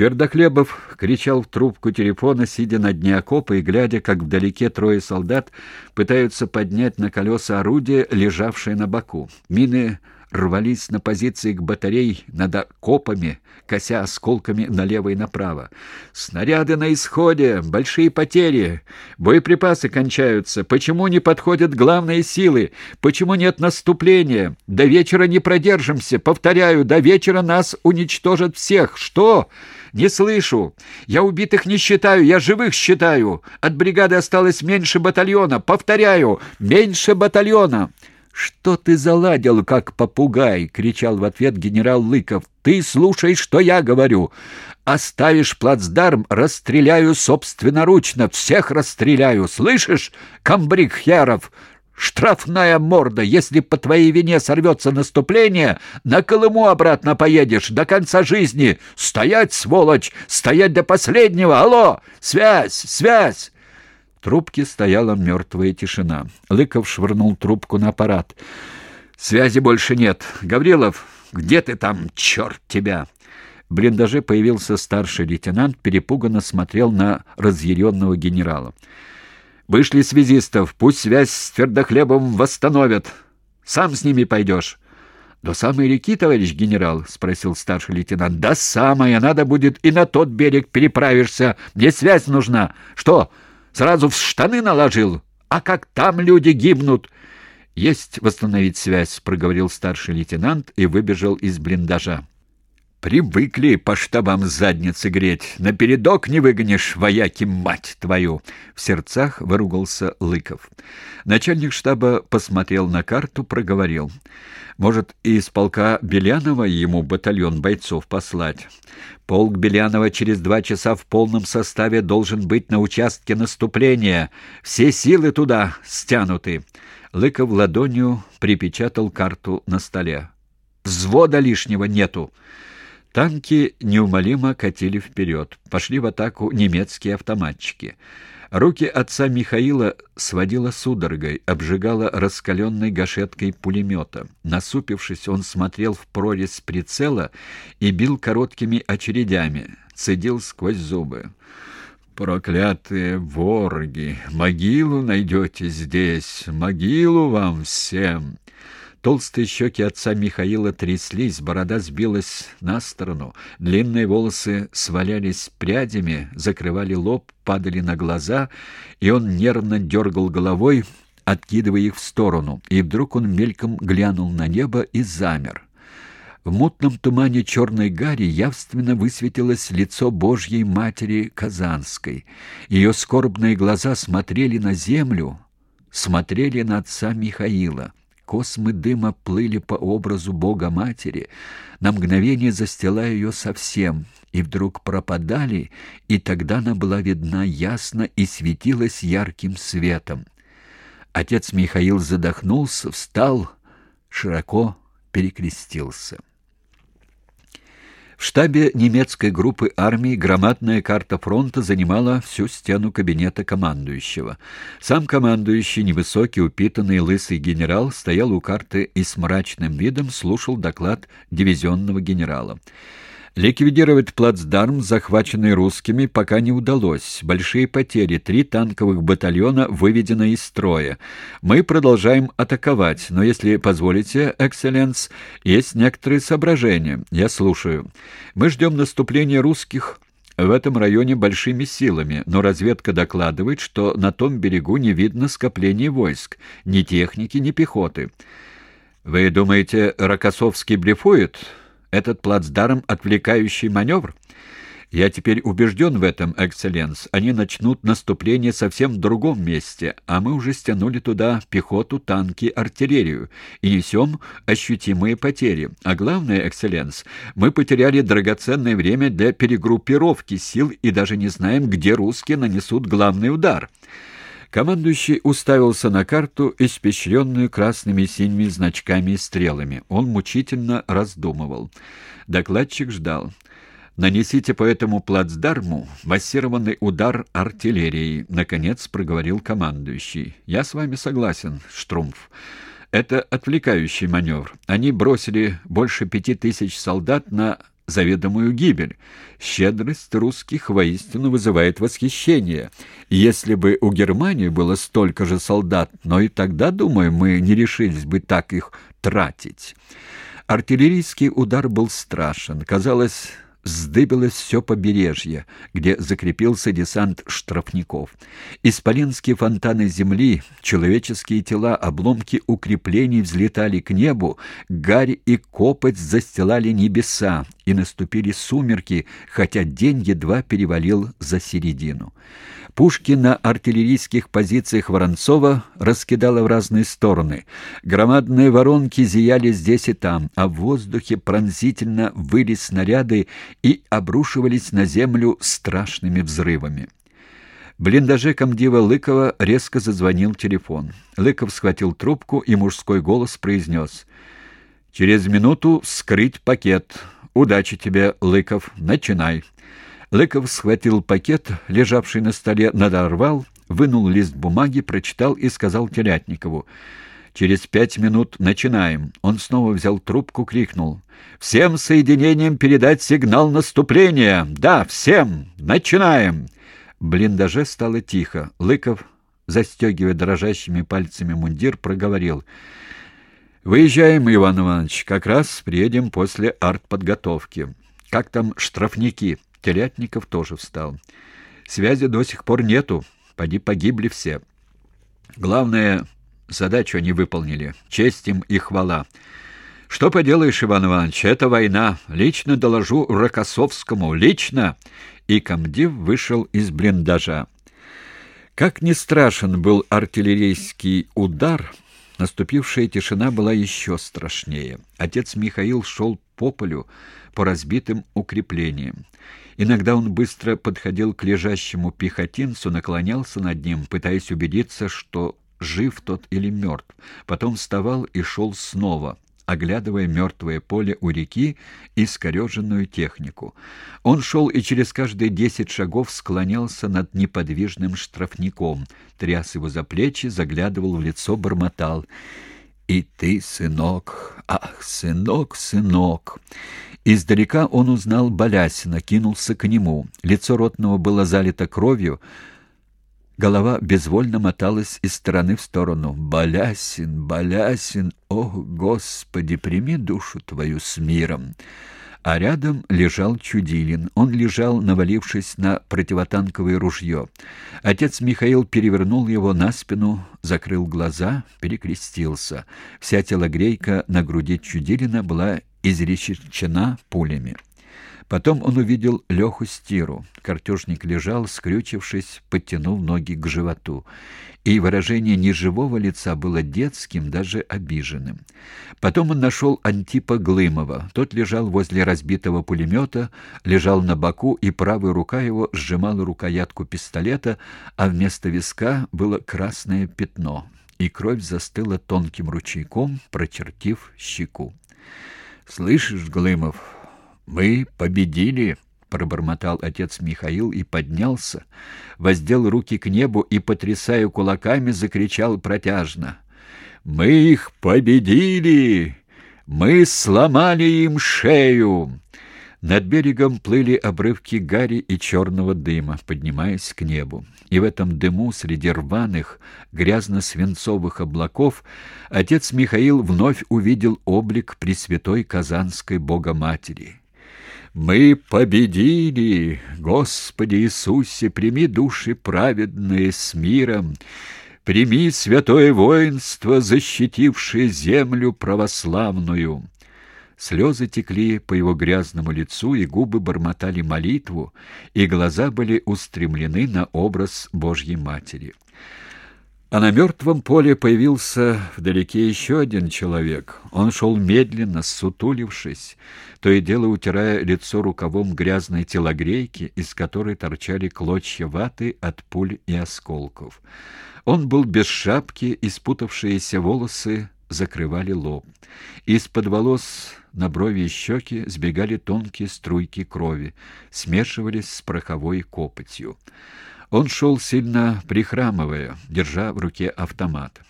Твердохлебов кричал в трубку телефона, сидя на дне окопа и глядя, как вдалеке трое солдат пытаются поднять на колеса орудие, лежавшее на боку. Мины рвались на позиции к батарей над окопами, кося осколками налево и направо. «Снаряды на исходе! Большие потери! Боеприпасы кончаются! Почему не подходят главные силы? Почему нет наступления? До вечера не продержимся! Повторяю, до вечера нас уничтожат всех! Что?» «Не слышу! Я убитых не считаю, я живых считаю! От бригады осталось меньше батальона! Повторяю, меньше батальона!» «Что ты заладил, как попугай?» — кричал в ответ генерал Лыков. «Ты слушай, что я говорю. Оставишь плацдарм, расстреляю собственноручно, всех расстреляю. Слышишь, комбриг Херов? Штрафная морда. Если по твоей вине сорвется наступление, на Колыму обратно поедешь до конца жизни. Стоять, сволочь, стоять до последнего. Алло, связь, связь!» Трубке стояла мертвая тишина. Лыков швырнул трубку на аппарат. «Связи больше нет. Гаврилов, где ты там, черт тебя?» В блиндаже появился старший лейтенант, перепуганно смотрел на разъяренного генерала. «Вышли связистов, пусть связь с Твердохлебом восстановят. Сам с ними пойдешь». «До самой реки, товарищ генерал?» — спросил старший лейтенант. «До самой, а надо будет и на тот берег переправишься. Мне связь нужна. Что, Сразу в штаны наложил. А как там люди гибнут? Есть восстановить связь, проговорил старший лейтенант и выбежал из блиндажа. Привыкли по штабам задницы греть. Напередок не выгонишь, вояки, мать твою!» В сердцах выругался Лыков. Начальник штаба посмотрел на карту, проговорил. «Может, из полка Белянова ему батальон бойцов послать? Полк Белянова через два часа в полном составе должен быть на участке наступления. Все силы туда стянуты». Лыков ладонью припечатал карту на столе. «Взвода лишнего нету!» Танки неумолимо катили вперед. Пошли в атаку немецкие автоматчики. Руки отца Михаила сводила судорогой, обжигала раскаленной гашеткой пулемета. Насупившись, он смотрел в прорезь прицела и бил короткими очередями, цедил сквозь зубы. «Проклятые вороги! Могилу найдете здесь! Могилу вам всем!» Толстые щеки отца Михаила тряслись, борода сбилась на сторону, длинные волосы свалялись прядями, закрывали лоб, падали на глаза, и он нервно дергал головой, откидывая их в сторону, и вдруг он мельком глянул на небо и замер. В мутном тумане черной гари явственно высветилось лицо Божьей Матери Казанской. Ее скорбные глаза смотрели на землю, смотрели на отца Михаила. Космы дыма плыли по образу Бога-Матери, на мгновение застилая ее совсем, и вдруг пропадали, и тогда она была видна ясно и светилась ярким светом. Отец Михаил задохнулся, встал, широко перекрестился. В штабе немецкой группы армии громадная карта фронта занимала всю стену кабинета командующего. Сам командующий, невысокий, упитанный, лысый генерал, стоял у карты и с мрачным видом слушал доклад дивизионного генерала. Ликвидировать плацдарм, захваченный русскими, пока не удалось. Большие потери, три танковых батальона выведено из строя. Мы продолжаем атаковать, но, если позволите, экселленс, есть некоторые соображения. Я слушаю. Мы ждем наступления русских в этом районе большими силами, но разведка докладывает, что на том берегу не видно скопления войск, ни техники, ни пехоты. Вы думаете, Рокоссовский блефует?» Этот плацдарм — отвлекающий маневр? Я теперь убежден в этом, экселленс. Они начнут наступление совсем в другом месте, а мы уже стянули туда пехоту, танки, артиллерию и несем ощутимые потери. А главное, экселленс, мы потеряли драгоценное время для перегруппировки сил и даже не знаем, где русские нанесут главный удар». Командующий уставился на карту, испещренную красными и синими значками и стрелами. Он мучительно раздумывал. Докладчик ждал. «Нанесите по этому плацдарму массированный удар артиллерией», — наконец проговорил командующий. «Я с вами согласен, Штрумф. Это отвлекающий маневр. Они бросили больше пяти тысяч солдат на заведомую гибель. Щедрость русских воистину вызывает восхищение. Если бы у Германии было столько же солдат, но и тогда, думаю, мы не решились бы так их тратить. Артиллерийский удар был страшен. Казалось, вздыбилось все побережье, где закрепился десант штрафников. Исполинские фонтаны земли, человеческие тела, обломки укреплений взлетали к небу, гарь и копоть застилали небеса, и наступили сумерки, хотя день едва перевалил за середину. Пушки на артиллерийских позициях Воронцова раскидало в разные стороны. Громадные воронки зияли здесь и там, а в воздухе пронзительно выли снаряды и обрушивались на землю страшными взрывами. В блиндаже комдива Лыкова резко зазвонил телефон. Лыков схватил трубку, и мужской голос произнес. «Через минуту вскрыть пакет. Удачи тебе, Лыков. Начинай». Лыков схватил пакет, лежавший на столе, надорвал, вынул лист бумаги, прочитал и сказал Телятникову. «Через пять минут начинаем». Он снова взял трубку, крикнул. «Всем соединениям передать сигнал наступления! Да, всем! Начинаем!» В блиндаже стало тихо. Лыков, застегивая дрожащими пальцами мундир, проговорил. «Выезжаем, Иван Иванович. Как раз приедем после артподготовки. Как там штрафники?» Телятников тоже встал. Связи до сих пор нету. Поди погибли все. Главное, задачу они выполнили. Честь им и хвала. Что поделаешь, Иван Иванович, это война. Лично доложу Рокоссовскому. Лично. И комдив вышел из блиндажа. Как ни страшен был артиллерийский удар, наступившая тишина была еще страшнее. Отец Михаил шел по полю, по разбитым укреплениям. Иногда он быстро подходил к лежащему пехотинцу, наклонялся над ним, пытаясь убедиться, что жив тот или мертв. Потом вставал и шел снова, оглядывая мертвое поле у реки и скореженную технику. Он шел и через каждые десять шагов склонялся над неподвижным штрафником, тряс его за плечи, заглядывал в лицо, бормотал. «И ты, сынок, ах, сынок, сынок!» Издалека он узнал Балясина, кинулся к нему. Лицо ротного было залито кровью, голова безвольно моталась из стороны в сторону. «Балясин, Балясин, о, Господи, прими душу твою с миром!» а рядом лежал Чудилин. Он лежал, навалившись на противотанковое ружье. Отец Михаил перевернул его на спину, закрыл глаза, перекрестился. Вся телогрейка на груди Чудилина была изрешечена пулями. Потом он увидел Леху Стиру. Картежник лежал, скрючившись, подтянул ноги к животу. И выражение неживого лица было детским, даже обиженным. Потом он нашел Антипа Глымова. Тот лежал возле разбитого пулемета, лежал на боку, и правая рука его сжимала рукоятку пистолета, а вместо виска было красное пятно, и кровь застыла тонким ручейком, прочертив щеку. «Слышишь, Глымов?» «Мы победили!» — пробормотал отец Михаил и поднялся, воздел руки к небу и, потрясая кулаками, закричал протяжно. «Мы их победили! Мы сломали им шею!» Над берегом плыли обрывки гари и черного дыма, поднимаясь к небу. И в этом дыму, среди рваных, грязно-свинцовых облаков, отец Михаил вновь увидел облик Пресвятой Казанской Богоматери. Мы победили! Господи Иисусе, прими души праведные с миром, прими святое воинство, защитившее землю православную. Слезы текли по его грязному лицу, и губы бормотали молитву, и глаза были устремлены на образ Божьей Матери. А на мертвом поле появился вдалеке еще один человек. Он шел медленно, сутулившись, то и дело утирая лицо рукавом грязной телогрейки, из которой торчали клочья ваты от пуль и осколков. Он был без шапки, и спутавшиеся волосы закрывали лоб. Из-под волос на брови и щеки сбегали тонкие струйки крови, смешивались с пороховой копотью. Он шел сильно прихрамывая, держа в руке автомат.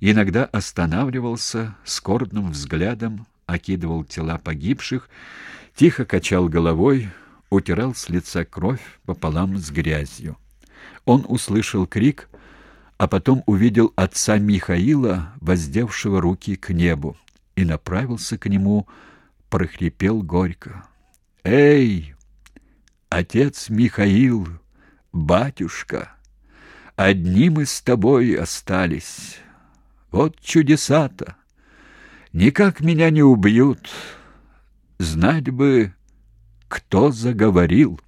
иногда останавливался, скорбным взглядом окидывал тела погибших, тихо качал головой, утирал с лица кровь пополам с грязью. Он услышал крик, а потом увидел отца Михаила, воздевшего руки к небу, и направился к нему, прохрипел горько. «Эй, отец Михаил, батюшка, одни мы с тобой остались. Вот чудеса-то! Никак меня не убьют. Знать бы, кто заговорил».